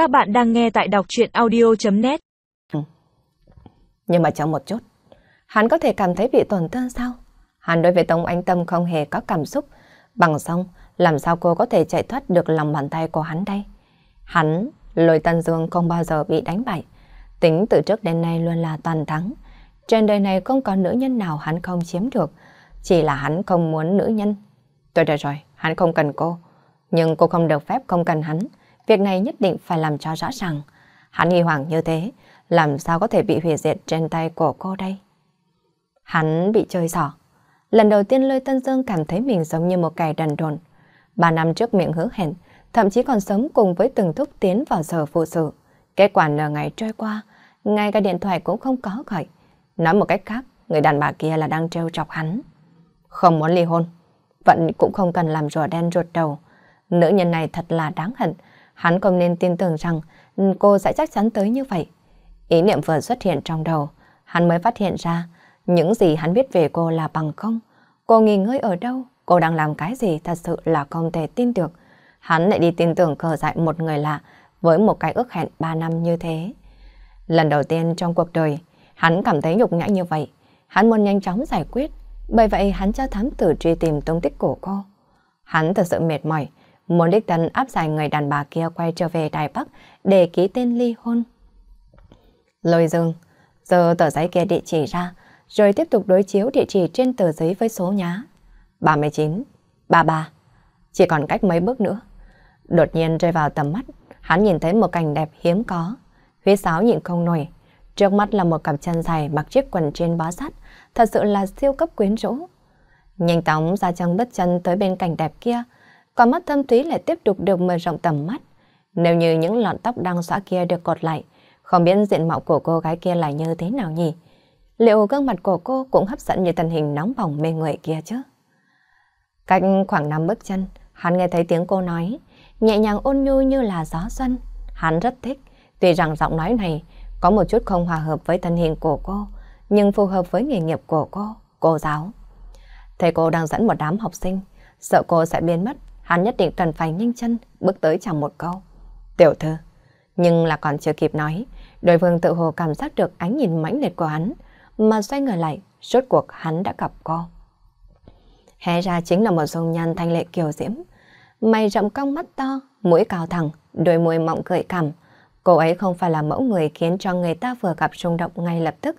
Các bạn đang nghe tại đọc chuyện audio.net ừ. Nhưng mà chờ một chút, hắn có thể cảm thấy bị tổn thương sao? Hắn đối với Tống Anh Tâm không hề có cảm xúc, bằng xong làm sao cô có thể chạy thoát được lòng bàn tay của hắn đây? Hắn, lôi Tân Dương không bao giờ bị đánh bại, tính từ trước đến nay luôn là toàn thắng. Trên đời này không có nữ nhân nào hắn không chiếm được, chỉ là hắn không muốn nữ nhân. Tôi được rồi, hắn không cần cô, nhưng cô không được phép không cần hắn. Việc này nhất định phải làm cho rõ ràng. Hắn nghi hoàng như thế, làm sao có thể bị hủy diệt trên tay của cô đây? Hắn bị chơi xỏ. Lần đầu tiên Lôi Tân Dương cảm thấy mình giống như một kẻ đần đồn. Ba năm trước miệng hứa hẹn, thậm chí còn sống cùng với từng thúc tiến vào giờ phụ sự. Kết quả nửa ngày trôi qua, ngay cả điện thoại cũng không có gọi. Nói một cách khác, người đàn bà kia là đang trêu chọc hắn. Không muốn ly hôn, vẫn cũng không cần làm rùa đen ruột đầu. Nữ nhân này thật là đáng hận, hắn không nên tin tưởng rằng cô sẽ chắc chắn tới như vậy. Ý niệm vừa xuất hiện trong đầu, hắn mới phát hiện ra những gì hắn biết về cô là bằng không. Cô nghỉ ngơi ở đâu, cô đang làm cái gì thật sự là không thể tin được. Hắn lại đi tin tưởng cờ dại một người lạ với một cái ước hẹn 3 năm như thế. Lần đầu tiên trong cuộc đời, hắn cảm thấy nhục nhã như vậy. Hắn muốn nhanh chóng giải quyết, bởi vậy hắn cho thám tử truy tìm tung tích của cô. Hắn thật sự mệt mỏi, muốn đích thân áp giải người đàn bà kia quay trở về Đài Bắc để ký tên ly hôn. Lôi dương, giờ tờ giấy kia địa chỉ ra, rồi tiếp tục đối chiếu địa chỉ trên tờ giấy với số nhá. 39, 33, chỉ còn cách mấy bước nữa. Đột nhiên rơi vào tầm mắt, hắn nhìn thấy một cảnh đẹp hiếm có. Huyết sáo nhịn không nổi. Trước mắt là một cặp chân dài mặc chiếc quần trên bó sắt, thật sự là siêu cấp quyến rũ. Nhanh chóng ra chân bất chân tới bên cảnh đẹp kia, và mắt thâm thúy lại tiếp tục được mở rộng tầm mắt. Nếu như những lọn tóc đang xóa kia được cột lại, không biết diện mạo của cô gái kia là như thế nào nhỉ? Liệu gương mặt của cô cũng hấp dẫn như thân hình nóng bỏng mê người kia chứ? Cách khoảng 5 bước chân, hắn nghe thấy tiếng cô nói, nhẹ nhàng ôn nhu như là gió xuân. Hắn rất thích, tuy rằng giọng nói này có một chút không hòa hợp với thân hình của cô, nhưng phù hợp với nghề nghiệp của cô, cô giáo. Thầy cô đang dẫn một đám học sinh, sợ cô sẽ biến mất, hắn nhất định cần phải nhanh chân bước tới chào một câu. Tiểu thư, nhưng là còn chưa kịp nói, đối phương tự hồ cảm giác được ánh nhìn mãnh liệt của hắn, mà xoay người lại, rốt cuộc hắn đã gặp cô. Hé ra chính là một dung nhan thanh lệ kiều diễm, mày rộng cong mắt to, mũi cao thẳng, đôi môi mọng gợi cảm. Cô ấy không phải là mẫu người khiến cho người ta vừa gặp rung động ngay lập tức,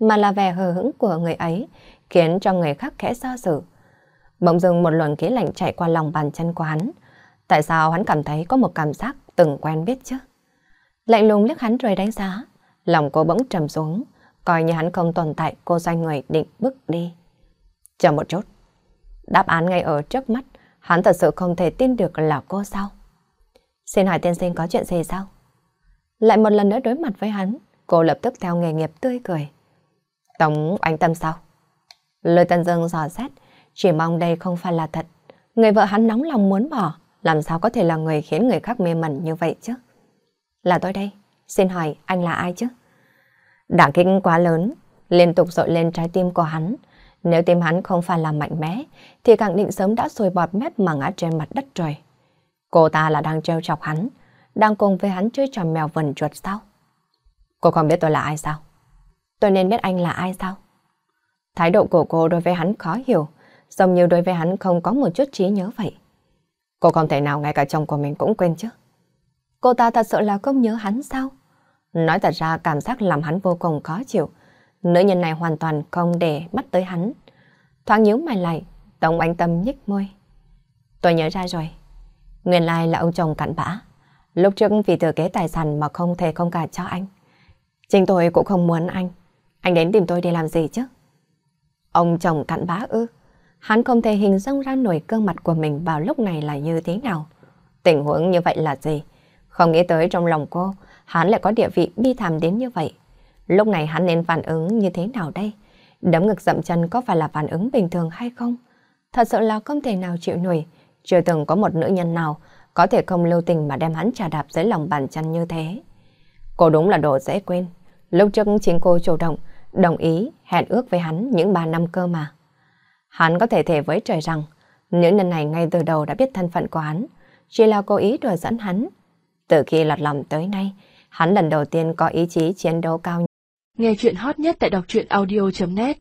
mà là vẻ hờ hững của người ấy, khiến cho người khác khẽ do dự. Bỗng dưng một luồng khí lạnh chạy qua lòng bàn chân của hắn. Tại sao hắn cảm thấy có một cảm giác từng quen biết chứ? Lạnh lùng liếc hắn rồi đánh giá, lòng cô bỗng trầm xuống, coi như hắn không tồn tại, cô xoay người định bước đi. Chờ một chút. Đáp án ngay ở trước mắt, hắn thật sự không thể tin được là cô sao. Xin hỏi tiên sinh có chuyện gì sao? Lại một lần nữa đối mặt với hắn, cô lập tức theo nghề nghiệp tươi cười. Tống anh tâm sao? Lời tân dương dò xét, chỉ mong đây không phải là thật. Người vợ hắn nóng lòng muốn bỏ, làm sao có thể là người khiến người khác mê mẩn như vậy chứ? Là tôi đây, xin hỏi anh là ai chứ? Đả kích quá lớn, liên tục dội lên trái tim của hắn. Nếu tim hắn không phải là mạnh mẽ, thì khẳng định sớm đã sôi bọt mép mà ngã trên mặt đất rồi. Cô ta là đang trêu chọc hắn, đang cùng với hắn chơi trò mèo vần chuột sao? Cô không biết tôi là ai sao? Tôi nên biết anh là ai sao? Thái độ của cô đối với hắn khó hiểu, giống như đối với hắn không có một chút trí nhớ vậy. Cô không thể nào ngay cả chồng của mình cũng quên chứ. Cô ta thật sự là không nhớ hắn sao? Nói thật ra cảm giác làm hắn vô cùng khó chịu. Nữ nhân này hoàn toàn không để mắt tới hắn. Thoáng nhíu mày lại, Tống Anh Tâm nhích môi. Tôi nhớ ra rồi. Nguyên lai là ông chồng cặn bã. Lúc trước vì thừa kế tài sản mà không thể không cả cho anh. Chính tôi cũng không muốn anh. Anh đến tìm tôi để làm gì chứ? Ông chồng cặn bã ư? Hắn không thể hình dung ra nổi cơn mặt của mình vào lúc này là như thế nào. Tình huống như vậy là gì? Không nghĩ tới trong lòng cô, hắn lại có địa vị bi thảm đến như vậy. Lúc này hắn nên phản ứng như thế nào đây? Đấm ngực dậm chân có phải là phản ứng bình thường hay không? Thật sự là không thể nào chịu nổi. Chưa từng có một nữ nhân nào có thể không lưu tình mà đem hắn trà đạp dưới lòng bàn chân như thế. Cô đúng là đồ dễ quên. Lúc trước chính cô chủ động, đồng ý, hẹn ước với hắn những ba năm cơ mà. Hắn có thể thề với trời rằng, những nhân này ngay từ đầu đã biết thân phận của hắn, chỉ là cố ý đùa dẫn hắn. Từ khi lọt lòng tới nay, hắn lần đầu tiên có ý chí chiến đấu cao. Nghe chuyện hot nhất tại đọc truyện audio.net